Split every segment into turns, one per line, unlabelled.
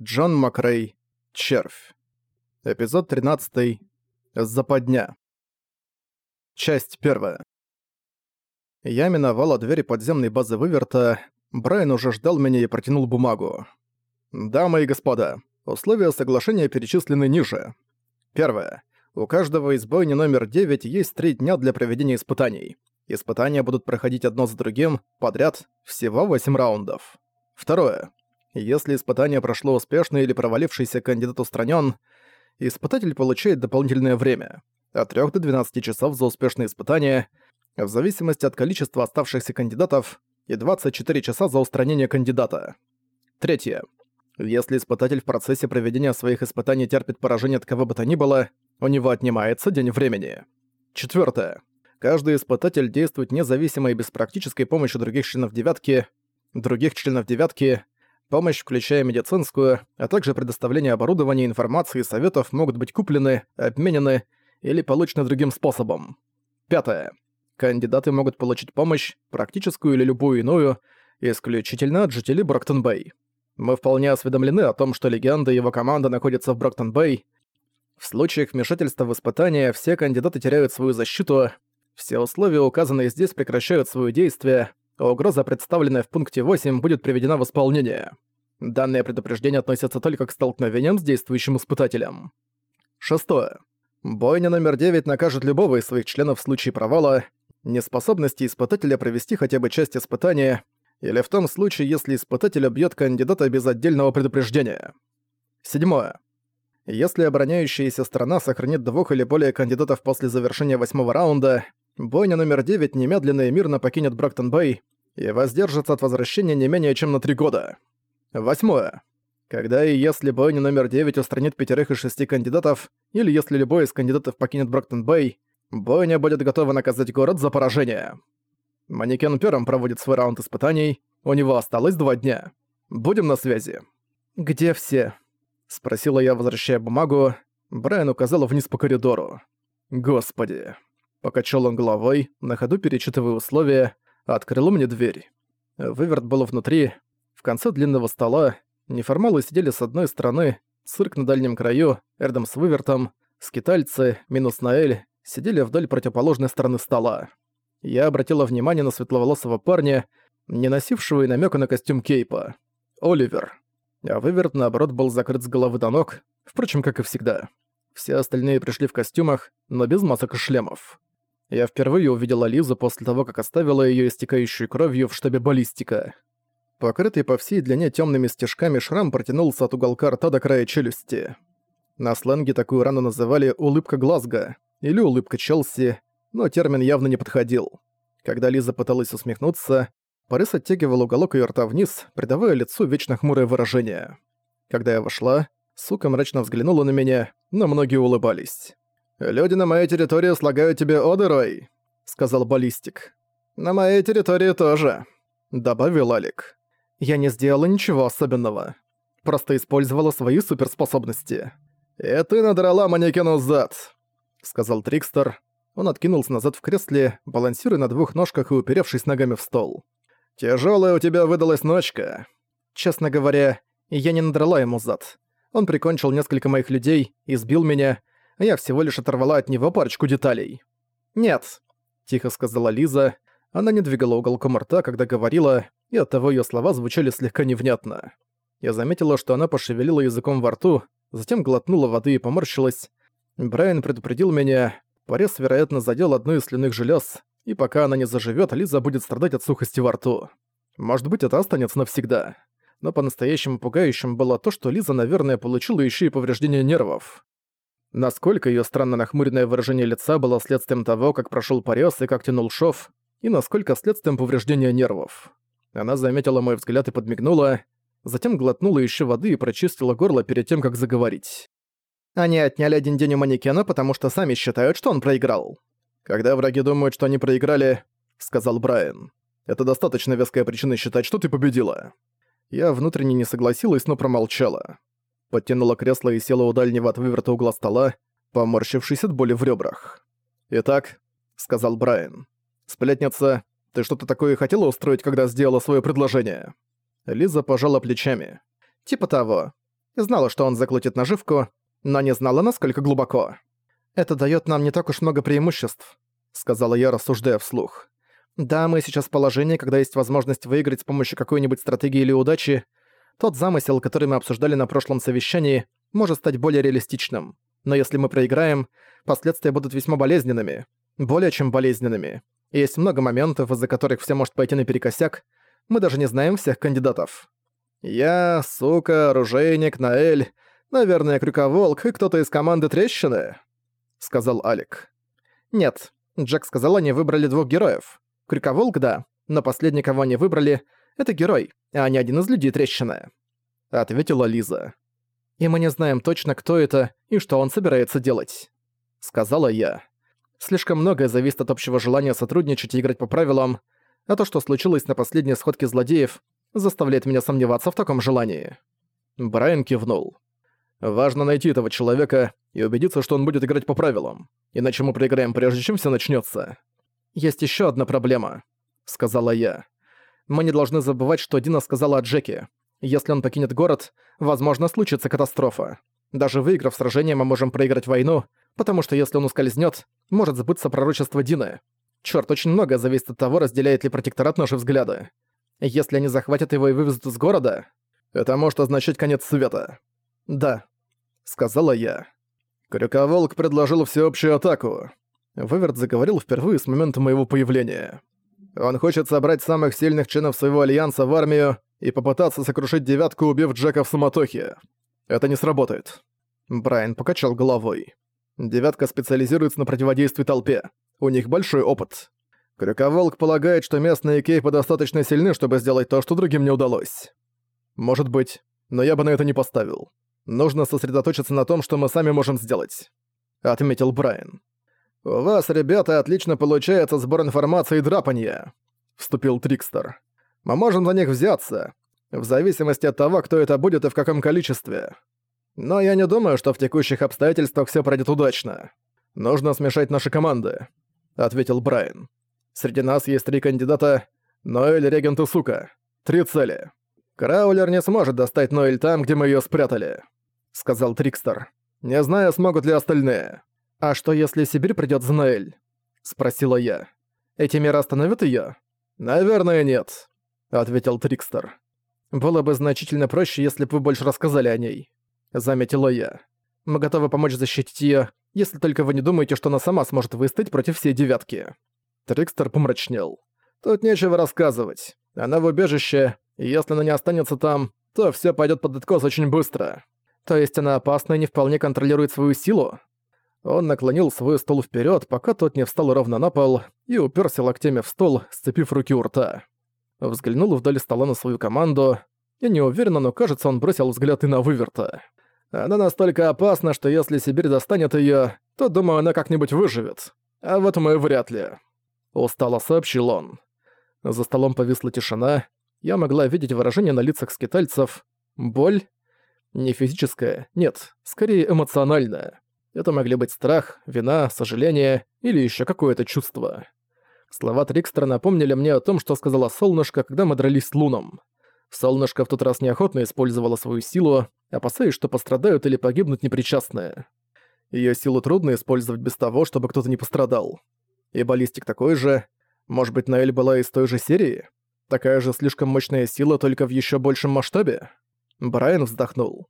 Джон Макрей. Червь. Эпизод 13. Западня. Часть 1. Я миновала двери подземной базы Выверта. Брайан уже ждал меня и протянул бумагу. «Дамы и господа, условия соглашения перечислены ниже. Первое. У каждого из бойни номер 9 есть три дня для проведения испытаний. Испытания будут проходить одно за другим, подряд, всего 8 раундов. Второе. Если испытание прошло успешно или провалившийся кандидат устранен, испытатель получает дополнительное время – от 3 до 12 часов за успешное испытание, в зависимости от количества оставшихся кандидатов, и 24 часа за устранение кандидата. Третье. Если испытатель в процессе проведения своих испытаний терпит поражение от кого бы то ни было, у него отнимается день времени. Четвертое. Каждый испытатель действует независимо и без практической помощи других членов девятки, других членов девятки, Помощь, включая медицинскую, а также предоставление оборудования, информации и советов могут быть куплены, обменены или получены другим способом. Пятое. Кандидаты могут получить помощь, практическую или любую иную, исключительно от жителей Броктон-Бэй. Мы вполне осведомлены о том, что Легенда и его команда находятся в Броктон-Бэй. В случаях вмешательства в испытания все кандидаты теряют свою защиту, все условия, указанные здесь, прекращают свое действие, Угроза, представленная в пункте 8, будет приведена в исполнение. Данное предупреждение относится только к столкновениям с действующим испытателем. Шестое. Бойня номер 9 накажет любого из своих членов в случае провала, неспособности испытателя провести хотя бы часть испытания, или в том случае, если испытатель убьет кандидата без отдельного предупреждения. Седьмое. Если обороняющаяся сторона сохранит двух или более кандидатов после завершения восьмого раунда, бойня номер 9 немедленно и мирно покинет Брактон-Бэй и воздержится от возвращения не менее чем на три года. Восьмое. Когда и если бойня номер 9 устранит пятерых из шести кандидатов, или если любой из кандидатов покинет Брактон-Бэй, бойня будет готова наказать город за поражение. Манекен первым проводит свой раунд испытаний, у него осталось два дня. Будем на связи. «Где все?» — спросила я, возвращая бумагу. Брайан указал вниз по коридору. «Господи». Покачал он головой, на ходу перечитывая условия, открыл мне дверь. Выверт был внутри, в конце длинного стола, неформалы сидели с одной стороны, цирк на дальнем краю, рядом с вывертом, скитальцы, минус Наэль, сидели вдоль противоположной стороны стола. Я обратила внимание на светловолосого парня, не носившего и намека на костюм Кейпа. Оливер. А выверт, наоборот, был закрыт с головы до ног, впрочем, как и всегда. Все остальные пришли в костюмах, но без масок и шлемов. Я впервые увидела Лизу после того, как оставила её истекающей кровью в штабе баллистика. Покрытый по всей длине тёмными стежками шрам протянулся от уголка рта до края челюсти. На сленге такую рану называли «улыбка Глазго» или «улыбка Челси», но термин явно не подходил. Когда Лиза пыталась усмехнуться, Порыс оттягивал уголок её рта вниз, придавая лицу вечно хмурое выражение. Когда я вошла, сука мрачно взглянула на меня, но многие улыбались. «Люди на моей территории слагают тебе оды, сказал баллистик. «На моей территории тоже», — добавил Алик. «Я не сделала ничего особенного. Просто использовала свои суперспособности». «И ты надрала манекену зад», — сказал Трикстер. Он откинулся назад в кресле, балансируя на двух ножках и уперевшись ногами в стол. «Тяжёлая у тебя выдалась ночка». Честно говоря, я не надрала ему зад. Он прикончил несколько моих людей, избил меня, я всего лишь оторвала от него парочку деталей. «Нет», — тихо сказала Лиза. Она не двигала уголком рта, когда говорила, и оттого её слова звучали слегка невнятно. Я заметила, что она пошевелила языком во рту, затем глотнула воды и поморщилась. Брайан предупредил меня, порез, вероятно, задел одну из слюнных желез, и пока она не заживёт, Лиза будет страдать от сухости во рту. Может быть, это останется навсегда. Но по-настоящему пугающим было то, что Лиза, наверное, получила ещё и повреждение нервов. Насколько её странно нахмуренное выражение лица было следствием того, как прошёл порез и как тянул шов, и насколько следствием повреждения нервов. Она заметила мой взгляд и подмигнула, затем глотнула ещё воды и прочистила горло перед тем, как заговорить. Они отняли один день у манекена, потому что сами считают, что он проиграл. «Когда враги думают, что они проиграли», — сказал Брайан, — «это достаточно веская причина считать, что ты победила». Я внутренне не согласилась, но промолчала подтянула кресло и села у дальнего от выверта угла стола, поморщившись от боли в ребрах. «Итак», — сказал Брайан, — «сплетница, ты что-то такое хотела устроить, когда сделала свое предложение?» Лиза пожала плечами. «Типа того. Знала, что он заклутит наживку, но не знала, насколько глубоко. «Это даёт нам не так уж много преимуществ», — сказала я, рассуждая вслух. «Да, мы сейчас в положении, когда есть возможность выиграть с помощью какой-нибудь стратегии или удачи. Тот замысел, который мы обсуждали на прошлом совещании, может стать более реалистичным. Но если мы проиграем, последствия будут весьма болезненными. Более чем болезненными. Есть много моментов, из-за которых все может пойти наперекосяк. Мы даже не знаем всех кандидатов. Я, сука, оружейник, Наэль, наверное, крюковолк и кто-то из команды Трещины, сказал Алик. Нет, Джек сказал, они выбрали двух героев. Крюковолк, да, но последний, кого они выбрали, это герой, а не один из людей Трещины. Ответила Лиза. И мы не знаем точно, кто это и что он собирается делать. Сказала я. Слишком многое зависит от общего желания сотрудничать и играть по правилам, а то, что случилось на последней сходке злодеев, заставляет меня сомневаться в таком желании. Брайан кивнул. Важно найти этого человека и убедиться, что он будет играть по правилам. Иначе мы проиграем прежде, чем все начнется. Есть еще одна проблема, сказала я. Мы не должны забывать, что Дина сказала о Джеке. Если он покинет город, возможно, случится катастрофа. Даже выиграв сражение, мы можем проиграть войну, потому что если он ускользнет, может сбыться пророчество Дины. Черт, очень многое зависит от того, разделяет ли протекторат наши взгляды. Если они захватят его и вывезут из города, это может означать конец света. Да, сказала я. Крюковолк предложил всеобщую атаку. Выверт заговорил впервые с момента моего появления. Он хочет собрать самых сильных членов своего альянса в армию и попытаться сокрушить девятку, убив Джека в суматохе. Это не сработает. Брайан покачал головой. Девятка специализируется на противодействии толпе. У них большой опыт. Крюковолк полагает, что местные кейпы достаточно сильны, чтобы сделать то, что другим не удалось. Может быть, но я бы на это не поставил. Нужно сосредоточиться на том, что мы сами можем сделать», — отметил Брайан. «У вас, ребята, отлично получается сбор информации и драпанья», — вступил Трикстер. «Мы можем за них взяться, в зависимости от того, кто это будет и в каком количестве. Но я не думаю, что в текущих обстоятельствах все пройдет удачно. Нужно смешать наши команды», — ответил Брайан. Среди нас есть три кандидата Ноэль, Регент и Сука. Три цели. Краулер не сможет достать Ноэль там, где мы ее спрятали», — сказал Трикстер. «Не знаю, смогут ли остальные». «А что, если Сибирь придёт за Ноэль?» — спросила я. «Эти меры остановят её?» «Наверное, нет», — ответил Трикстер. «Было бы значительно проще, если бы вы больше рассказали о ней», — заметила я. «Мы готовы помочь защитить её, если только вы не думаете, что она сама сможет выстоять против всей девятки». Трикстер помрачнел. «Тут нечего рассказывать. Она в убежище, и если она не останется там, то все пойдет под откос очень быстро. То есть она опасна и не вполне контролирует свою силу?» Он наклонил свой стол вперед, пока тот не встал ровно на пол, и уперся локтями в стол, сцепив руки у рта. Взглянул вдоль стола на свою команду, и неуверенно, но кажется, он бросил взгляд и на выверта. Она настолько опасна, что если Сибирь достанет ее, то, думаю, она как-нибудь выживет. А вот мы вряд ли. Устало сообщил он. За столом повисла тишина. Я могла видеть выражение на лицах скитальцев. Боль? Не физическая, нет, скорее эмоциональная. Это могли быть страх, вина, сожаление или еще какое-то чувство. Слова Трикстера напомнили мне о том, что сказала Солнышко, когда мы дрались с Луном. Солнышко в тот раз неохотно использовало свою силу, опасаясь, что пострадают или погибнут непричастные. Её силу трудно использовать без того, чтобы кто-то не пострадал. И баллистик такой же. Может быть, Наэль была из той же серии? Такая же слишком мощная сила, только в еще большем масштабе? Брайан вздохнул.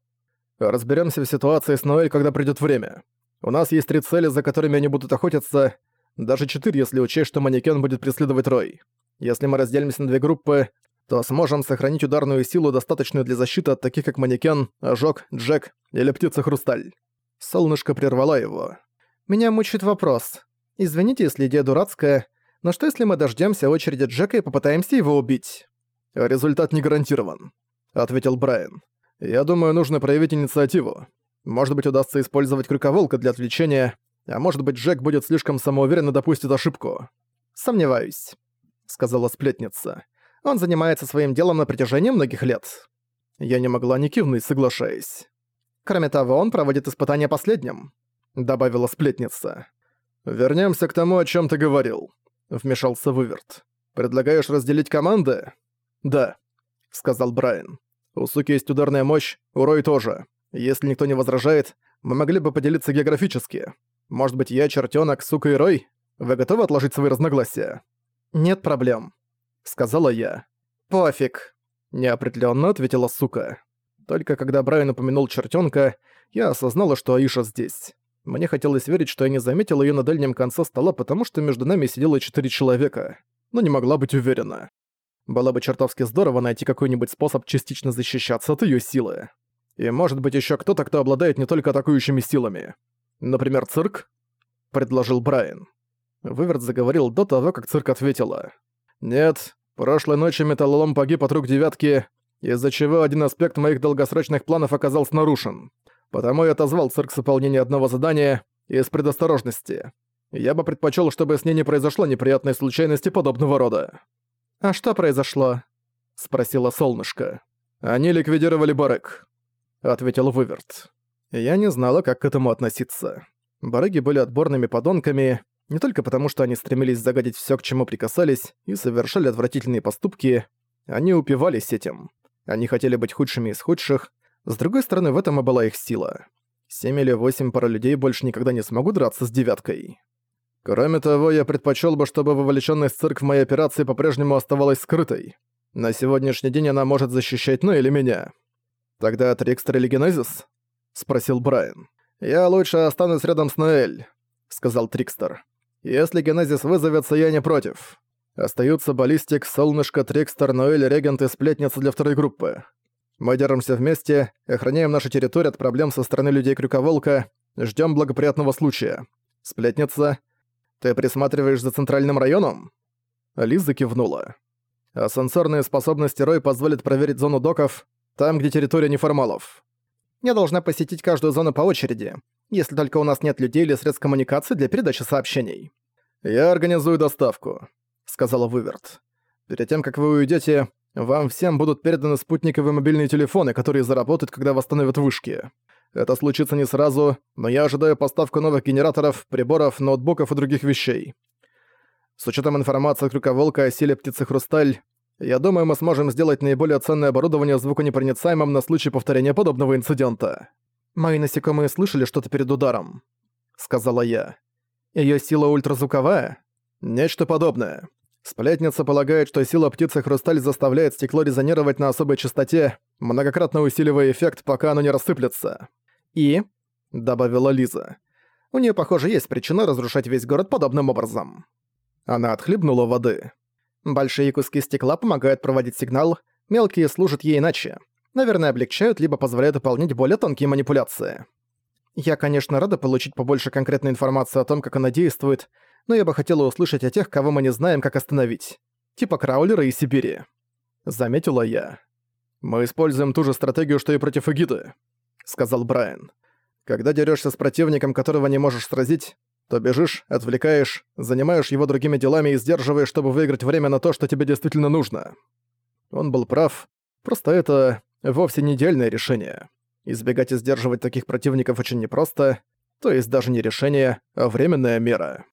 Разберемся в ситуации с Ноэль, когда придет время. У нас есть три цели, за которыми они будут охотиться. Даже четыре, если учесть, что манекен будет преследовать Рой. Если мы разделимся на две группы, то сможем сохранить ударную силу, достаточную для защиты от таких, как манекен, ожог, Джек или птица-хрусталь. Солнышко прервала его. «Меня мучает вопрос. Извините, если идея дурацкая, но что если мы дождемся очереди Джека и попытаемся его убить? Результат не гарантирован, ответил Брайан. Я думаю, нужно проявить инициативу. Может быть, удастся использовать крюковолка для отвлечения, а может быть, Джек будет слишком самоуверенно допустит ошибку. Сомневаюсь, сказала сплетница. Он занимается своим делом на протяжении многих лет. Я не могла не кивнуть, соглашаясь. Кроме того, он проводит испытания последним, добавила сплетница. Вернемся к тому, о чем ты говорил», — вмешался Выверт. «Предлагаешь разделить команды?» «Да», — сказал Брайан. «У Суки есть ударная мощь, у Рой тоже. Если никто не возражает, мы могли бы поделиться географически. Может быть, я, чертёнок, сука и Рой? Вы готовы отложить свои разногласия?» «Нет проблем», — сказала я. «Пофиг», — неопределённо ответила сука. Только когда Брайан упомянул чертёнка, я осознала, что Аиша здесь. Мне хотелось верить, что я не заметила её на дальнем конце стола, потому что между нами сидело четыре человека, но не могла быть уверена. Было бы чертовски здорово найти какой-нибудь способ частично защищаться от её силы. И может быть ещё кто-то, кто обладает не только атакующими силами. Например, цирк? Предложил Брайан. Выверт заговорил до того, как цирк ответила. «Нет, прошлой ночью металлолом погиб от рук девятки, из-за чего один аспект моих долгосрочных планов оказался нарушен. Потому я отозвал цирк с выполнения одного задания из предосторожности. Я бы предпочел, чтобы с ней не произошло неприятной случайности подобного рода». «А что произошло?» — спросила солнышко. «Они ликвидировали барык», — ответил Выверт. Я не знала, как к этому относиться. Барыги были отборными подонками, не только потому, что они стремились загадить всё, к чему прикасались, и совершали отвратительные поступки, они упивались этим. Они хотели быть худшими из худших, с другой стороны, в этом и была их сила. Семь или восемь пара людей больше никогда не смогут драться с девяткой. Кроме того, я предпочел бы, чтобы вовлеченность цирк в моей операции по-прежнему оставалась скрытой. На сегодняшний день она может защищать ну или меня. Тогда Трикстер или Генезис? Спросил Брайан. Я лучше останусь рядом с Ноэль, сказал Трикстер. Если Генезис вызовется, я не против. Остаются Баллистик, Солнышко, Трикстер, Ноэль, Регент и Сплетница для второй группы. Мы держимся вместе, охраняем нашу территорию от проблем со стороны людей Крюковолка, ждем благоприятного случая. Сплетница, ты присматриваешь за центральным районом? Лиза кивнула. А сенсорные способности Рой позволят проверить зону доков, там, где территория неформалов. Я должна посетить каждую зону по очереди, если только у нас нет людей или средств коммуникации для передачи сообщений. «Я организую доставку», — сказала Выверт. «Перед тем, как вы уйдете, вам всем будут переданы спутниковые мобильные телефоны, которые заработают, когда восстановят вышки. Это случится не сразу, но я ожидаю поставку новых генераторов, приборов, ноутбуков и других вещей. С учетом информации от Крюковолка о силе птицы Хрусталь, я думаю, мы сможем сделать наиболее ценное оборудование звуконепроницаемым на случай повторения подобного инцидента. «Мои насекомые слышали что-то перед ударом», — сказала я. Её сила ультразвуковая? Нечто подобное. Сплетница полагает, что сила птицы Хрусталь заставляет стекло резонировать на особой частоте, многократно усиливая эффект, пока оно не рассыплется. «И?» — добавила Лиза. «У неё, похоже, есть причина разрушать весь город подобным образом». Она отхлебнула воды. Большие куски стекла помогают проводить сигнал, мелкие служат ей иначе. Наверное, облегчают, либо позволяют выполнять более тонкие манипуляции. Я, конечно, рада получить побольше конкретной информации о том, как она действует, но я бы хотела услышать о тех, кого мы не знаем, как остановить. Типа Краулера и Сибири. Заметила я. «Мы используем ту же стратегию, что и против Эгиды», — сказал Брайан. «Когда дерёшься с противником, которого не можешь сразить, то бежишь, отвлекаешь, занимаешь его другими делами и сдерживаешь, чтобы выиграть время на то, что тебе действительно нужно». Он был прав. Просто это вовсе не идеальное решение. Избегать и сдерживать таких противников очень непросто, то есть даже не решение, а временная мера.